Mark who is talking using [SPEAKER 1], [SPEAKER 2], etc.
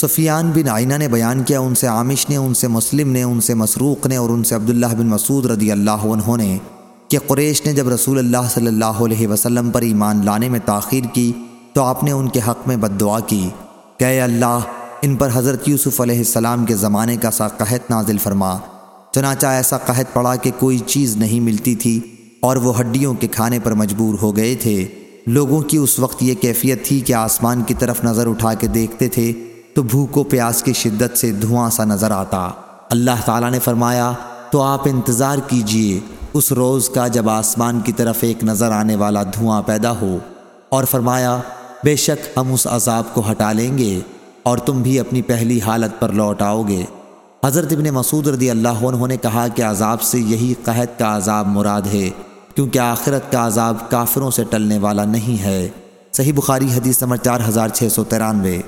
[SPEAKER 1] سفیان بن آئینہ نے بیان کیا، ان سے عامش نے، ان سے مسلم نے، ان سے مسروق نے اور ان سے عبداللہ بن مسعود رضی اللہ عنہ نے کہ قریش نے جب رسول اللہ صلی اللہ علیہ وسلم پر ایمان لانے میں تاخیر کی تو آپ نے ان کے حق میں بد دعا کی۔ کہ اے اللہ، ان پر حضرت یوسف علیہ السلام کے زمانے کا سا قحط نازل فرما۔ چنانچہ ایسا قحط پڑا کہ کوئی چیز نہیں ملتی تھی اور وہ ہڈیوں کے کھانے پر مجبور ہو گئے تھے۔ لوگوں کی اس وقت یہ کیفیت تھی کہ آسمان کی طرف نظر اٹھا کے دیکھتے تھے تو بھوک و پیاس کی شدت سے دھواں سا نظر آتا۔ اللہ تعالیٰ نے فرمایا، تو آپ انتظار کیجیے، اس روز کا جب آسمان کی طرف ایک نظر آنے والا دھواں پیدا ہو۔ اور فرمایا، بے شک ہم اس عذاب کو ہٹا لیں گے، اور تم بھی اپنی پہلی حالت پر لوٹ آؤ گے۔ حضرت ابن مسعود رضی اللہ عنہ نے کہا کہ عذاب سے یہی قحط کا عذاب مراد ہے، کیونکہ آخرت کا عذاب کافروں سے ٹلنے والا نہیں ہے۔ صحیح بخاری حدیث نمبر چار ہزار چھ سو ترانوے۔